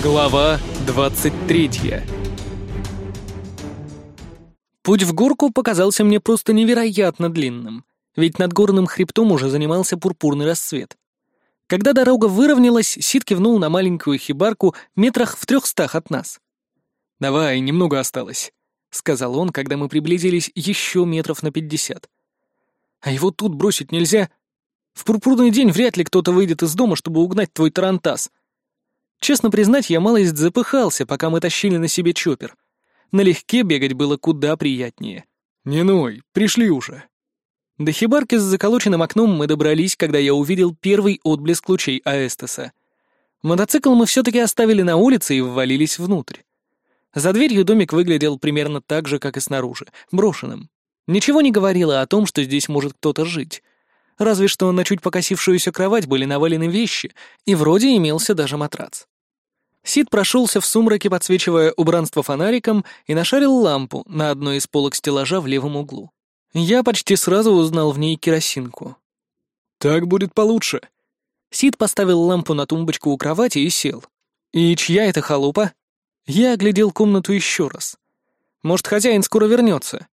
Глава 23 Путь в горку показался мне просто невероятно длинным, ведь над горным хребтом уже занимался пурпурный рассвет. Когда дорога выровнялась, Сид кивнул на маленькую хибарку метрах в трехстах от нас. «Давай, немного осталось», — сказал он, когда мы приблизились еще метров на пятьдесят. «А его тут бросить нельзя. В пурпурный день вряд ли кто-то выйдет из дома, чтобы угнать твой тарантас», Честно признать, я малость запыхался, пока мы тащили на себе чоппер. Налегке бегать было куда приятнее. «Не ной, пришли уже». До хибарки с заколоченным окном мы добрались, когда я увидел первый отблеск лучей Аэстеса. Мотоцикл мы все-таки оставили на улице и ввалились внутрь. За дверью домик выглядел примерно так же, как и снаружи, брошенным. Ничего не говорило о том, что здесь может кто-то жить. Разве что на чуть покосившуюся кровать были навалены вещи, и вроде имелся даже матрац. Сид прошелся в сумраке, подсвечивая убранство фонариком, и нашарил лампу на одной из полок стеллажа в левом углу. Я почти сразу узнал в ней керосинку. «Так будет получше». Сид поставил лампу на тумбочку у кровати и сел. «И чья это халупа?» Я оглядел комнату еще раз. «Может, хозяин скоро вернется?»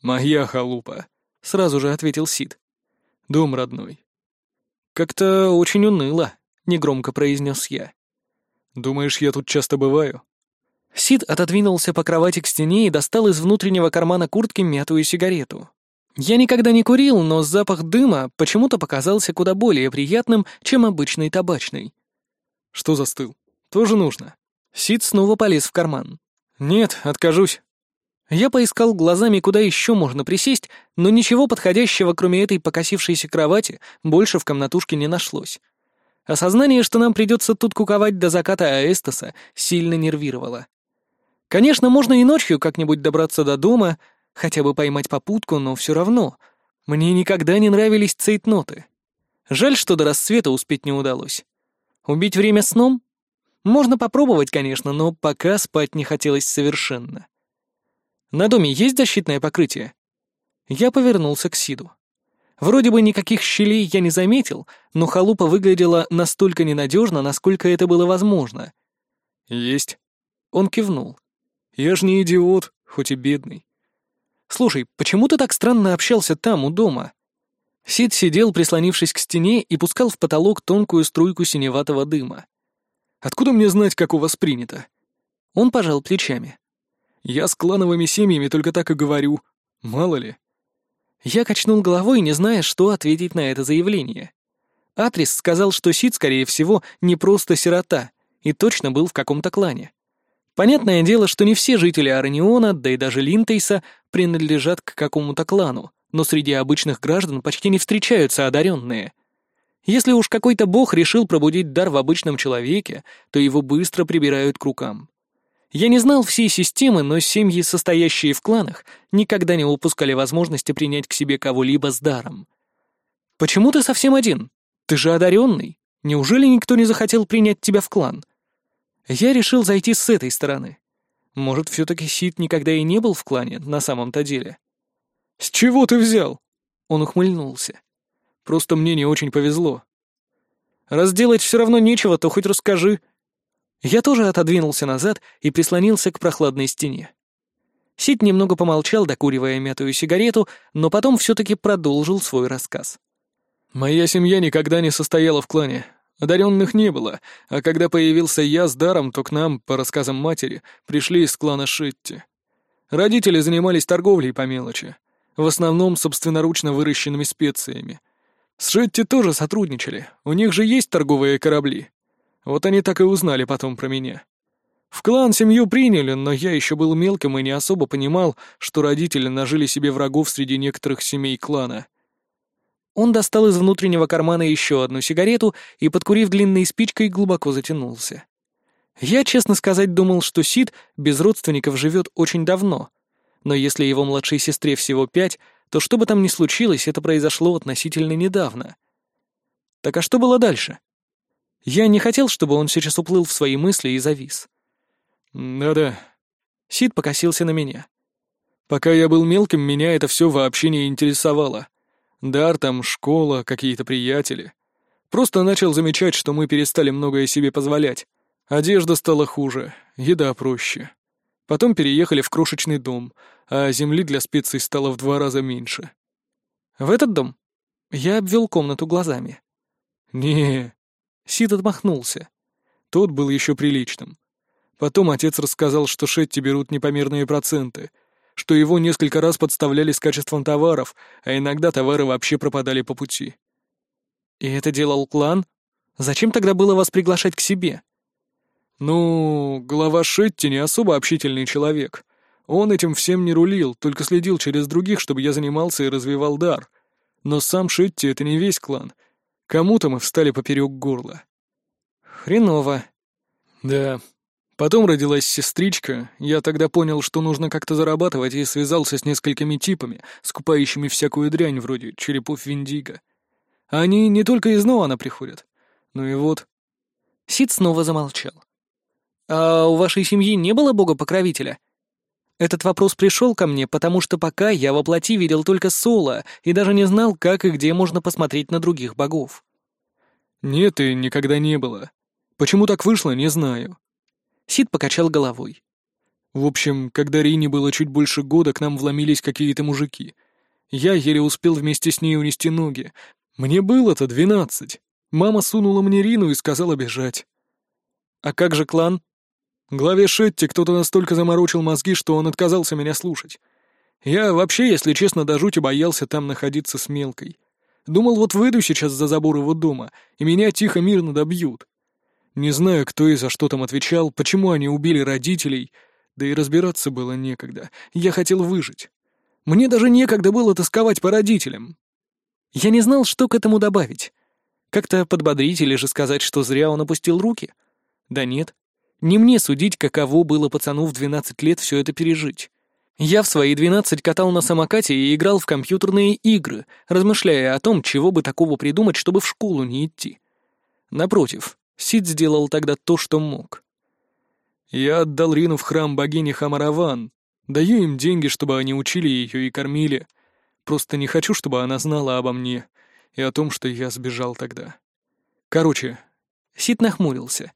«Моя халупа», — сразу же ответил Сид. «Дом родной». «Как-то очень уныло», — негромко произнес я. «Думаешь, я тут часто бываю?» Сид отодвинулся по кровати к стене и достал из внутреннего кармана куртки мятую сигарету. Я никогда не курил, но запах дыма почему-то показался куда более приятным, чем обычный табачный. «Что застыл? Тоже нужно?» Сид снова полез в карман. «Нет, откажусь». Я поискал глазами, куда еще можно присесть, но ничего подходящего, кроме этой покосившейся кровати, больше в комнатушке не нашлось. Осознание, что нам придется тут куковать до заката Аэстоса, сильно нервировало. Конечно, можно и ночью как-нибудь добраться до дома, хотя бы поймать попутку, но все равно. Мне никогда не нравились цейтноты. Жаль, что до рассвета успеть не удалось. Убить время сном? Можно попробовать, конечно, но пока спать не хотелось совершенно. На доме есть защитное покрытие? Я повернулся к Сиду. Вроде бы никаких щелей я не заметил, но халупа выглядела настолько ненадежно, насколько это было возможно. «Есть». Он кивнул. «Я ж не идиот, хоть и бедный». «Слушай, почему ты так странно общался там, у дома?» Сид сидел, прислонившись к стене, и пускал в потолок тонкую струйку синеватого дыма. «Откуда мне знать, как у вас принято?» Он пожал плечами. «Я с клановыми семьями только так и говорю. Мало ли». Я качнул головой, не зная, что ответить на это заявление. Атрис сказал, что Сид, скорее всего, не просто сирота, и точно был в каком-то клане. Понятное дело, что не все жители Араниона, да и даже Линтейса, принадлежат к какому-то клану, но среди обычных граждан почти не встречаются одаренные. Если уж какой-то бог решил пробудить дар в обычном человеке, то его быстро прибирают к рукам. Я не знал всей системы, но семьи, состоящие в кланах, никогда не упускали возможности принять к себе кого-либо с даром. «Почему ты совсем один? Ты же одаренный. Неужели никто не захотел принять тебя в клан?» Я решил зайти с этой стороны. Может, все-таки Сид никогда и не был в клане, на самом-то деле. «С чего ты взял?» Он ухмыльнулся. «Просто мне не очень повезло. Раз делать все равно нечего, то хоть расскажи», я тоже отодвинулся назад и прислонился к прохладной стене. Сид немного помолчал, докуривая мятую сигарету, но потом все-таки продолжил свой рассказ. «Моя семья никогда не состояла в клане. Одаренных не было, а когда появился я с даром, то к нам, по рассказам матери, пришли из клана Шитти. Родители занимались торговлей по мелочи, в основном собственноручно выращенными специями. С Шитти тоже сотрудничали, у них же есть торговые корабли. Вот они так и узнали потом про меня. В клан семью приняли, но я еще был мелким и не особо понимал, что родители нажили себе врагов среди некоторых семей клана. Он достал из внутреннего кармана еще одну сигарету и, подкурив длинной спичкой, глубоко затянулся. Я, честно сказать, думал, что Сид без родственников живет очень давно. Но если его младшей сестре всего пять, то что бы там ни случилось, это произошло относительно недавно. Так а что было дальше? Я не хотел, чтобы он сейчас уплыл в свои мысли и завис. «Да-да». Сид покосился на меня. «Пока я был мелким, меня это все вообще не интересовало. Дар там, школа, какие-то приятели. Просто начал замечать, что мы перестали многое себе позволять. Одежда стала хуже, еда проще. Потом переехали в крошечный дом, а земли для специй стало в два раза меньше. В этот дом? Я обвел комнату глазами. не Сид отмахнулся. Тот был еще приличным. Потом отец рассказал, что Шетти берут непомерные проценты, что его несколько раз подставляли с качеством товаров, а иногда товары вообще пропадали по пути. И это делал клан? Зачем тогда было вас приглашать к себе? Ну, глава Шетти не особо общительный человек. Он этим всем не рулил, только следил через других, чтобы я занимался и развивал дар. Но сам Шетти — это не весь клан. Кому-то мы встали поперек горла. Хреново. Да. Потом родилась сестричка, я тогда понял, что нужно как-то зарабатывать, и связался с несколькими типами, скупающими всякую дрянь вроде черепов Виндиго. Они не только из Ноана приходят. Ну и вот. Сид снова замолчал. «А у вашей семьи не было бога-покровителя?» Этот вопрос пришел ко мне, потому что пока я воплоти видел только Соло и даже не знал, как и где можно посмотреть на других богов. «Нет, и никогда не было. Почему так вышло, не знаю». Сид покачал головой. «В общем, когда Рине было чуть больше года, к нам вломились какие-то мужики. Я еле успел вместе с ней унести ноги. Мне было-то двенадцать. Мама сунула мне Рину и сказала бежать. А как же клан? Главе Шетти кто-то настолько заморочил мозги, что он отказался меня слушать. Я вообще, если честно, до жути боялся там находиться с мелкой. Думал, вот выйду сейчас за забор его дома, и меня тихо-мирно добьют. Не знаю, кто и за что там отвечал, почему они убили родителей, да и разбираться было некогда. Я хотел выжить. Мне даже некогда было тосковать по родителям. Я не знал, что к этому добавить. Как-то подбодрить или же сказать, что зря он опустил руки? Да нет. Не мне судить, каково было пацану в 12 лет все это пережить. Я в свои 12 катал на самокате и играл в компьютерные игры, размышляя о том, чего бы такого придумать, чтобы в школу не идти. Напротив, Сид сделал тогда то, что мог. Я отдал Рину в храм богини Хамараван. Даю им деньги, чтобы они учили ее и кормили. Просто не хочу, чтобы она знала обо мне и о том, что я сбежал тогда. Короче, Сид нахмурился.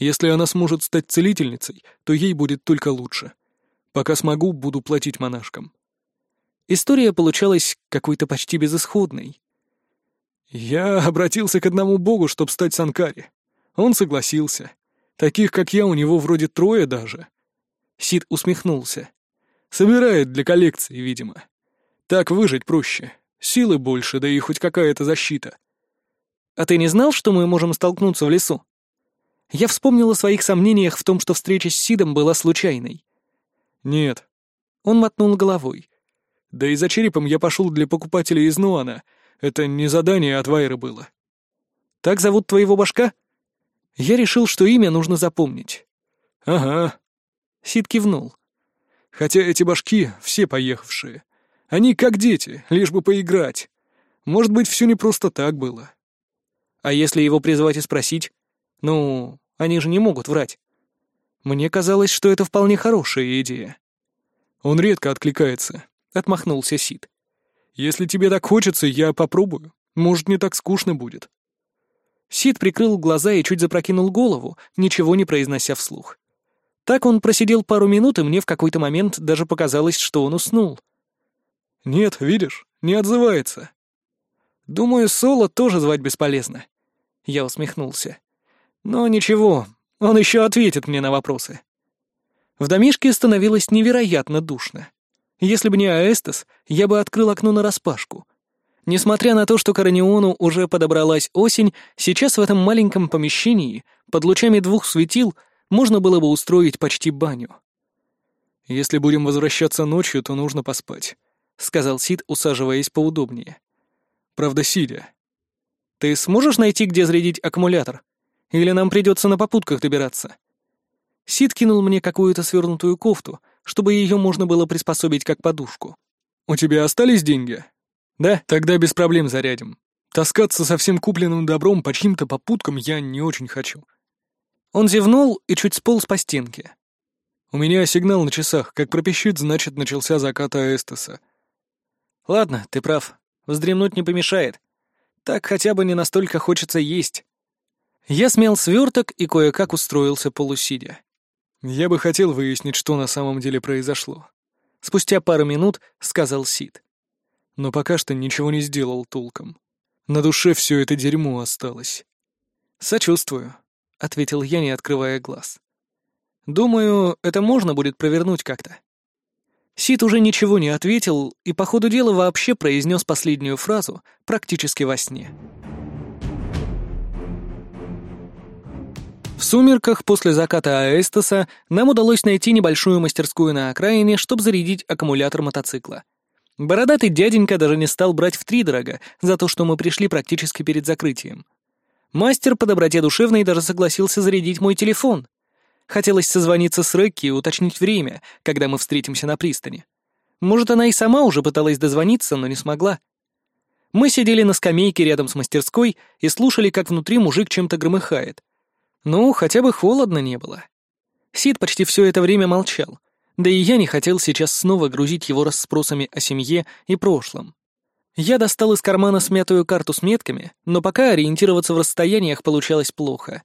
Если она сможет стать целительницей, то ей будет только лучше. Пока смогу, буду платить монашкам. История получалась какой-то почти безысходной. Я обратился к одному богу, чтобы стать Санкари. Он согласился. Таких, как я, у него вроде трое даже. Сид усмехнулся. Собирает для коллекции, видимо. Так выжить проще. Силы больше, да и хоть какая-то защита. А ты не знал, что мы можем столкнуться в лесу? Я вспомнил о своих сомнениях в том, что встреча с Сидом была случайной. Нет. Он мотнул головой. Да и за черепом я пошел для покупателя из Нуана. Это не задание от Вайры было. Так зовут твоего башка? Я решил, что имя нужно запомнить. Ага. Сид кивнул. Хотя эти башки все поехавшие. Они как дети, лишь бы поиграть. Может быть, все не просто так было. А если его призвать и спросить? Ну, они же не могут врать. Мне казалось, что это вполне хорошая идея. Он редко откликается, — отмахнулся Сид. Если тебе так хочется, я попробую. Может, не так скучно будет. Сид прикрыл глаза и чуть запрокинул голову, ничего не произнося вслух. Так он просидел пару минут, и мне в какой-то момент даже показалось, что он уснул. «Нет, видишь, не отзывается». «Думаю, Соло тоже звать бесполезно». Я усмехнулся. «Но ничего, он еще ответит мне на вопросы». В домишке становилось невероятно душно. Если бы не Аэстас, я бы открыл окно нараспашку. Несмотря на то, что Корониону уже подобралась осень, сейчас в этом маленьком помещении, под лучами двух светил, можно было бы устроить почти баню. «Если будем возвращаться ночью, то нужно поспать», — сказал Сид, усаживаясь поудобнее. «Правда, сидя». «Ты сможешь найти, где зарядить аккумулятор? Или нам придется на попутках добираться?» Сид кинул мне какую-то свернутую кофту, чтобы ее можно было приспособить как подушку. «У тебя остались деньги?» «Да». «Тогда без проблем зарядим. Таскаться со всем купленным добром по чьим-то попуткам я не очень хочу». Он зевнул и чуть сполз по стенке. «У меня сигнал на часах. Как пропищит, значит, начался закат Аэстеса. Ладно, ты прав. Вздремнуть не помешает. Так хотя бы не настолько хочется есть. Я смял сверток и кое-как устроился полусидя. «Я бы хотел выяснить, что на самом деле произошло», — спустя пару минут сказал Сид. «Но пока что ничего не сделал толком. На душе все это дерьмо осталось». «Сочувствую», — ответил я, не открывая глаз. «Думаю, это можно будет провернуть как-то». Сид уже ничего не ответил и по ходу дела вообще произнес последнюю фразу практически во сне. В сумерках после заката Аэстоса нам удалось найти небольшую мастерскую на окраине, чтобы зарядить аккумулятор мотоцикла. Бородатый дяденька даже не стал брать втридорога за то, что мы пришли практически перед закрытием. Мастер по доброте душевной даже согласился зарядить мой телефон. Хотелось созвониться с Рекки и уточнить время, когда мы встретимся на пристани. Может, она и сама уже пыталась дозвониться, но не смогла. Мы сидели на скамейке рядом с мастерской и слушали, как внутри мужик чем-то громыхает. Ну, хотя бы холодно не было. Сид почти все это время молчал, да и я не хотел сейчас снова грузить его расспросами о семье и прошлом. Я достал из кармана смятую карту с метками, но пока ориентироваться в расстояниях получалось плохо.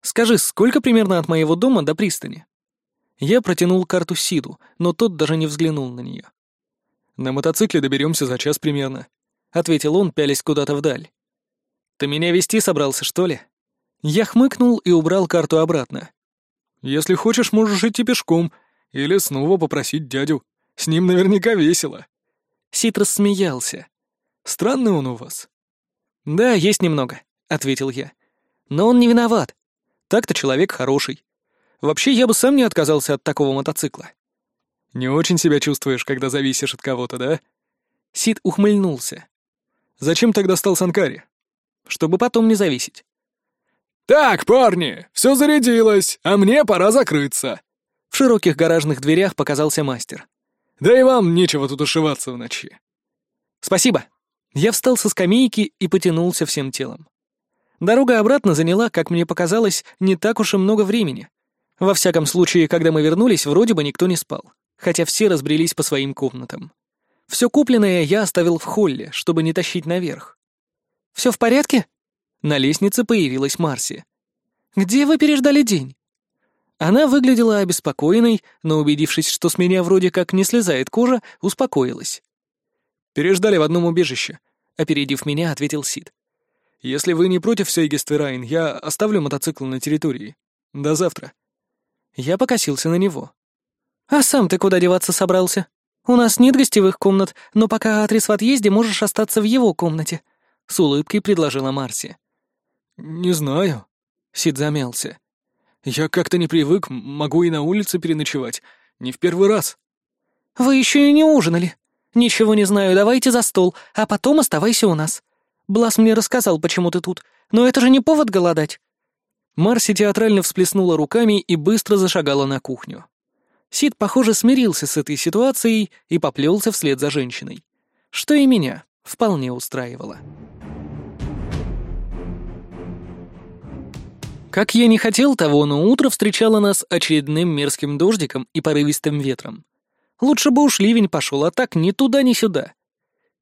«Скажи, сколько примерно от моего дома до пристани?» Я протянул карту Сиду, но тот даже не взглянул на нее. «На мотоцикле доберемся за час примерно», — ответил он, пялясь куда-то вдаль. «Ты меня вести собрался, что ли?» Я хмыкнул и убрал карту обратно. «Если хочешь, можешь идти пешком. Или снова попросить дядю. С ним наверняка весело». Сит рассмеялся. «Странный он у вас». «Да, есть немного», — ответил я. «Но он не виноват. Так-то человек хороший. Вообще, я бы сам не отказался от такого мотоцикла». «Не очень себя чувствуешь, когда зависишь от кого-то, да?» Сид ухмыльнулся. «Зачем тогда стал Санкари?» «Чтобы потом не зависеть». «Так, парни, все зарядилось, а мне пора закрыться». В широких гаражных дверях показался мастер. «Да и вам нечего тут ушиваться в ночи». «Спасибо». Я встал со скамейки и потянулся всем телом. Дорога обратно заняла, как мне показалось, не так уж и много времени. Во всяком случае, когда мы вернулись, вроде бы никто не спал, хотя все разбрелись по своим комнатам. Все купленное я оставил в холле, чтобы не тащить наверх. «Все в порядке?» На лестнице появилась Марси. «Где вы переждали день?» Она выглядела обеспокоенной, но, убедившись, что с меня вроде как не слезает кожа, успокоилась. «Переждали в одном убежище», — опередив меня, ответил Сид. «Если вы не против, Сейгестверайн, я оставлю мотоцикл на территории. До завтра». Я покосился на него. «А сам ты куда деваться собрался? У нас нет гостевых комнат, но пока Атрис в отъезде, можешь остаться в его комнате», — с улыбкой предложила Марси. «Не знаю», — Сид замялся. «Я как-то не привык, могу и на улице переночевать. Не в первый раз». «Вы еще и не ужинали. Ничего не знаю, давайте за стол, а потом оставайся у нас. Блас мне рассказал, почему ты тут, но это же не повод голодать». Марси театрально всплеснула руками и быстро зашагала на кухню. Сид, похоже, смирился с этой ситуацией и поплелся вслед за женщиной. Что и меня вполне устраивало. Как я не хотел того, но утро встречало нас очередным мерзким дождиком и порывистым ветром. Лучше бы уж ливень пошел, а так ни туда, ни сюда.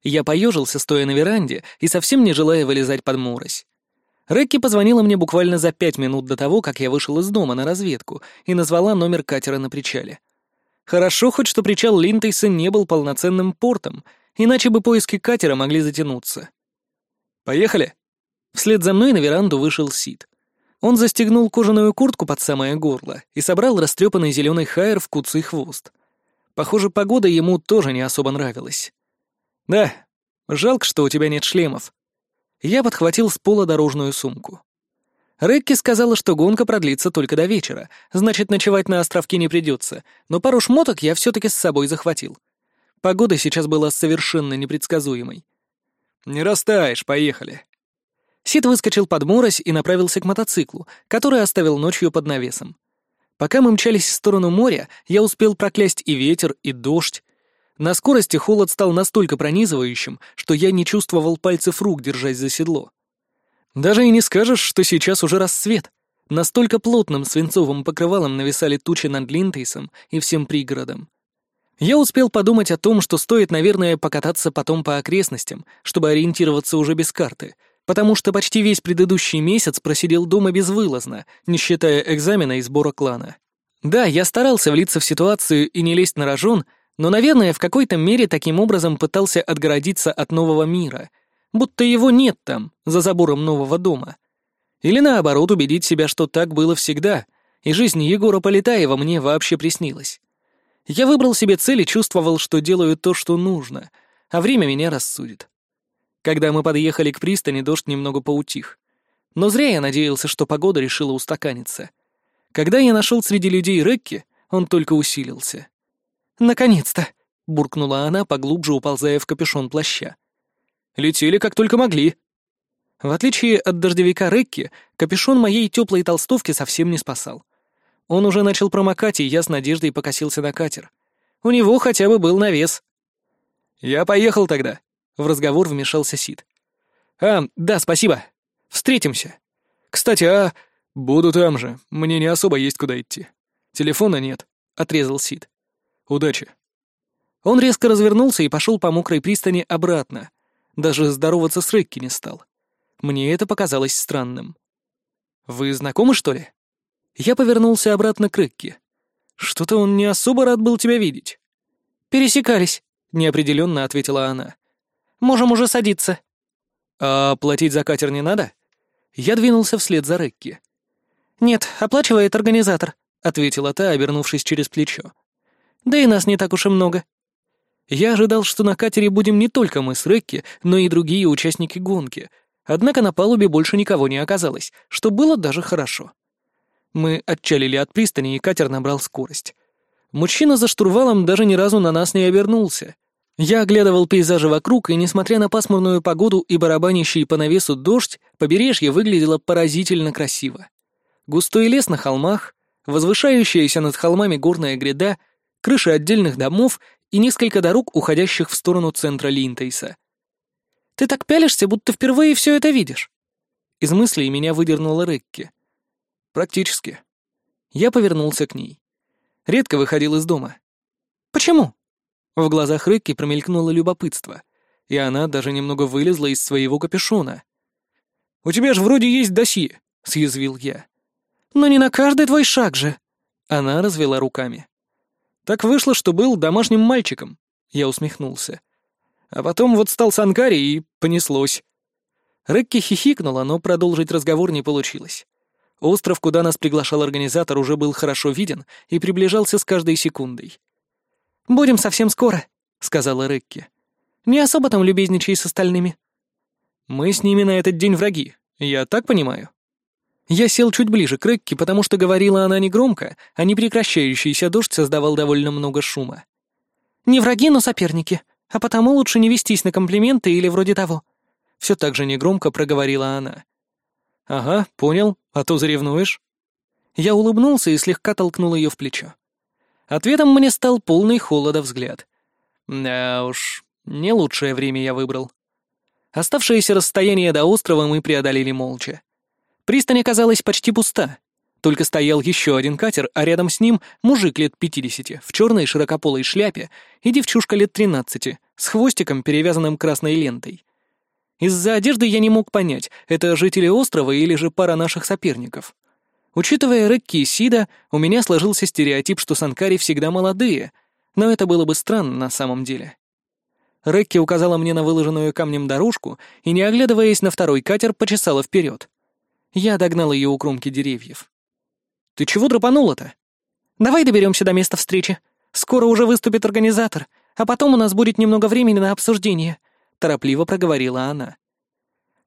Я поежился, стоя на веранде, и совсем не желая вылезать под морось. Рекки позвонила мне буквально за пять минут до того, как я вышел из дома на разведку, и назвала номер катера на причале. Хорошо хоть, что причал Линтейса не был полноценным портом, иначе бы поиски катера могли затянуться. «Поехали!» Вслед за мной на веранду вышел Сид. Он застегнул кожаную куртку под самое горло и собрал растрепанный зеленый хайер в куцый хвост. Похоже, погода ему тоже не особо нравилась. «Да, жалко, что у тебя нет шлемов». Я подхватил с пола дорожную сумку. Рекки сказала, что гонка продлится только до вечера, значит, ночевать на островке не придется, но пару шмоток я все-таки с собой захватил. Погода сейчас была совершенно непредсказуемой. «Не растаешь, поехали», Сид выскочил под морось и направился к мотоциклу, который оставил ночью под навесом. Пока мы мчались в сторону моря, я успел проклясть и ветер, и дождь. На скорости холод стал настолько пронизывающим, что я не чувствовал пальцев рук, держась за седло. Даже и не скажешь, что сейчас уже рассвет. Настолько плотным свинцовым покрывалом нависали тучи над Линтейсом и всем пригородом. Я успел подумать о том, что стоит, наверное, покататься потом по окрестностям, чтобы ориентироваться уже без карты — потому что почти весь предыдущий месяц просидел дома безвылазно, не считая экзамена и сбора клана. Да, я старался влиться в ситуацию и не лезть на рожон, но, наверное, в какой-то мере таким образом пытался отгородиться от нового мира, будто его нет там, за забором нового дома. Или наоборот, убедить себя, что так было всегда, и жизнь Егора Полетаева мне вообще приснилась. Я выбрал себе цель и чувствовал, что делаю то, что нужно, а время меня рассудит. Когда мы подъехали к пристани, дождь немного поутих. Но зря я надеялся, что погода решила устаканиться. Когда я нашел среди людей Рекки, он только усилился. «Наконец-то!» — буркнула она, поглубже уползая в капюшон плаща. «Летели как только могли». В отличие от дождевика Рекки, капюшон моей теплой толстовки совсем не спасал. Он уже начал промокать, и я с надеждой покосился на катер. У него хотя бы был навес. «Я поехал тогда», в разговор вмешался Сид. «А, да, спасибо. Встретимся. Кстати, а...» «Буду там же. Мне не особо есть куда идти. Телефона нет», — отрезал Сид. «Удачи». Он резко развернулся и пошел по мокрой пристани обратно. Даже здороваться с Рекки не стал. Мне это показалось странным. «Вы знакомы, что ли?» Я повернулся обратно к Рекки. «Что-то он не особо рад был тебя видеть». «Пересекались», — неопределенно ответила она. Можем уже садиться». «А платить за катер не надо?» Я двинулся вслед за Рекки. «Нет, оплачивает организатор», — ответила та, обернувшись через плечо. «Да и нас не так уж и много». Я ожидал, что на катере будем не только мы с Рекки, но и другие участники гонки, однако на палубе больше никого не оказалось, что было даже хорошо. Мы отчалили от пристани, и катер набрал скорость. Мужчина за штурвалом даже ни разу на нас не обернулся. Я оглядывал пейзажи вокруг, и, несмотря на пасмурную погоду и барабанящий по навесу дождь, побережье выглядело поразительно красиво. Густой лес на холмах, возвышающаяся над холмами горная гряда, крыши отдельных домов и несколько дорог, уходящих в сторону центра Линтейса. «Ты так пялишься, будто впервые все это видишь». Из мыслей меня выдернула Рекки. «Практически». Я повернулся к ней. Редко выходил из дома. «Почему?» В глазах Рекки промелькнуло любопытство, и она даже немного вылезла из своего капюшона. «У тебя же вроде есть досье», — съязвил я. «Но не на каждый твой шаг же». Она развела руками. «Так вышло, что был домашним мальчиком», — я усмехнулся. А потом вот стал Санкари, и понеслось. Рекки хихикнула, но продолжить разговор не получилось. Остров, куда нас приглашал организатор, уже был хорошо виден и приближался с каждой секундой. «Будем совсем скоро», — сказала Рекки. «Не особо там любезничай с остальными». «Мы с ними на этот день враги, я так понимаю?» Я сел чуть ближе к Рекки, потому что говорила она негромко, а непрекращающийся дождь создавал довольно много шума. «Не враги, но соперники, а потому лучше не вестись на комплименты или вроде того». Все так же негромко проговорила она. «Ага, понял, а то заревнуешь». Я улыбнулся и слегка толкнул ее в плечо. Ответом мне стал полный холода взгляд. Да уж, не лучшее время я выбрал. Оставшееся расстояние до острова мы преодолели молча. Пристань оказалась почти пуста. Только стоял еще один катер, а рядом с ним мужик лет пятидесяти, в черной широкополой шляпе, и девчушка лет тринадцати, с хвостиком, перевязанным красной лентой. Из-за одежды я не мог понять, это жители острова или же пара наших соперников. Учитывая Рекки и Сида, у меня сложился стереотип, что санкари всегда молодые, но это было бы странно на самом деле. Рекки указала мне на выложенную камнем дорожку и, не оглядываясь на второй катер, почесала вперед. Я догнал ее у кромки деревьев. «Ты чего драпанула-то?» «Давай доберемся до места встречи. Скоро уже выступит организатор, а потом у нас будет немного времени на обсуждение», — торопливо проговорила она.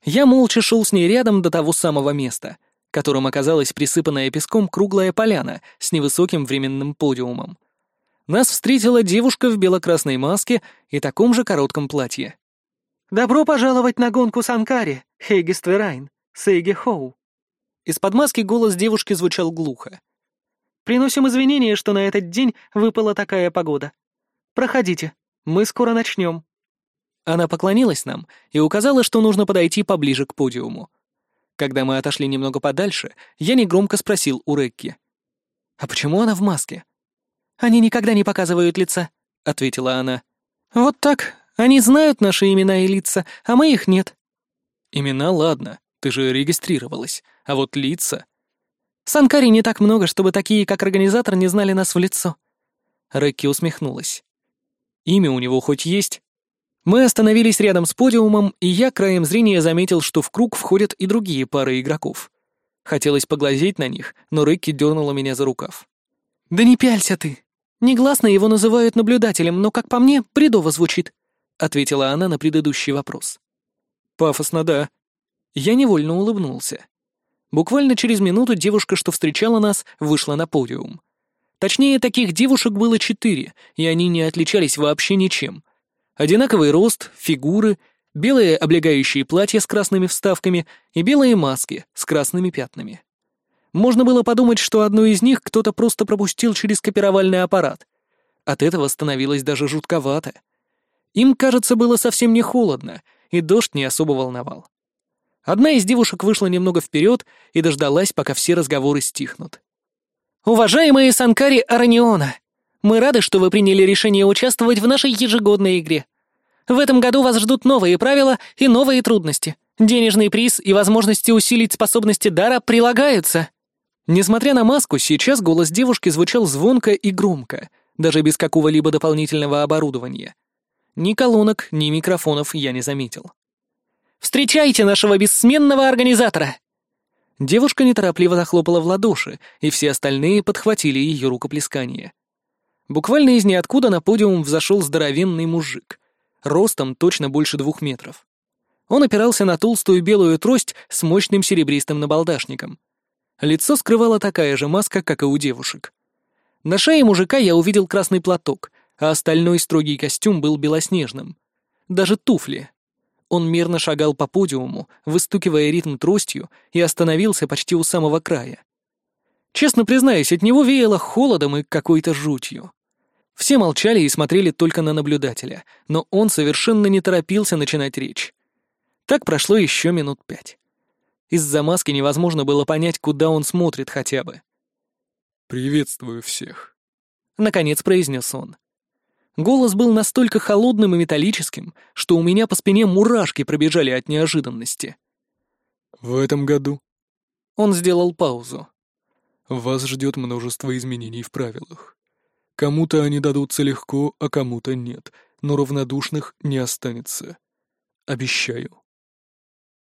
Я молча шел с ней рядом до того самого места, которым оказалась присыпанная песком круглая поляна с невысоким временным подиумом. Нас встретила девушка в бело-красной маске и таком же коротком платье. «Добро пожаловать на гонку Санкари, Хейги Стверайн, Сейги Хоу». Из-под маски голос девушки звучал глухо. «Приносим извинения, что на этот день выпала такая погода. Проходите, мы скоро начнем». Она поклонилась нам и указала, что нужно подойти поближе к подиуму. Когда мы отошли немного подальше, я негромко спросил у Рекки. «А почему она в маске?» «Они никогда не показывают лица», — ответила она. «Вот так. Они знают наши имена и лица, а мы их нет». Имена, ладно, ты же регистрировалась, а вот лица... Санкари не так много, чтобы такие, как организатор, не знали нас в лицо. Рэкки усмехнулась. Имя у него хоть есть? Мы остановились рядом с подиумом, и я краем зрения заметил, что в круг входят и другие пары игроков. Хотелось поглазеть на них, но Рэкки дернула меня за рукав. «Да не пялься ты! Негласно его называют наблюдателем, но, как по мне, бредово звучит», — ответила она на предыдущий вопрос. «Пафосно, да». Я невольно улыбнулся. Буквально через минуту девушка, что встречала нас, вышла на подиум. Точнее, таких девушек было четыре, и они не отличались вообще ничем. Одинаковый рост, фигуры, белые облегающие платья с красными вставками и белые маски с красными пятнами. Можно было подумать, что одну из них кто-то просто пропустил через копировальный аппарат. От этого становилось даже жутковато. Им, кажется, было совсем не холодно, и дождь не особо волновал. Одна из девушек вышла немного вперед и дождалась, пока все разговоры стихнут. «Уважаемые Санкари Араниона, мы рады, что вы приняли решение участвовать в нашей ежегодной игре. В этом году вас ждут новые правила и новые трудности. Денежный приз и возможности усилить способности дара прилагаются». Несмотря на маску, сейчас голос девушки звучал звонко и громко, даже без какого-либо дополнительного оборудования. Ни колонок, ни микрофонов я не заметил. Встречайте нашего бессменного организатора!» Девушка неторопливо захлопала в ладоши, и все остальные подхватили ее рукоплескание. Буквально из ниоткуда на подиум взошел здоровенный мужик, ростом точно больше двух метров. Он опирался на толстую белую трость с мощным серебристым набалдашником. Лицо скрывала такая же маска, как и у девушек. На шее мужика я увидел красный платок, а остальной строгий костюм был белоснежным. Даже туфли, он мерно шагал по подиуму, выстукивая ритм тростью, и остановился почти у самого края. Честно признаюсь, от него веяло холодом и какой-то жутью. Все молчали и смотрели только на наблюдателя, но он совершенно не торопился начинать речь. Так прошло еще минут пять. Из-за маски невозможно было понять, куда он смотрит хотя бы. «Приветствую всех», — наконец произнес он. Голос был настолько холодным и металлическим, что у меня по спине мурашки пробежали от неожиданности. «В этом году...» Он сделал паузу. «Вас ждет множество изменений в правилах. Кому-то они дадутся легко, а кому-то нет, но равнодушных не останется. Обещаю».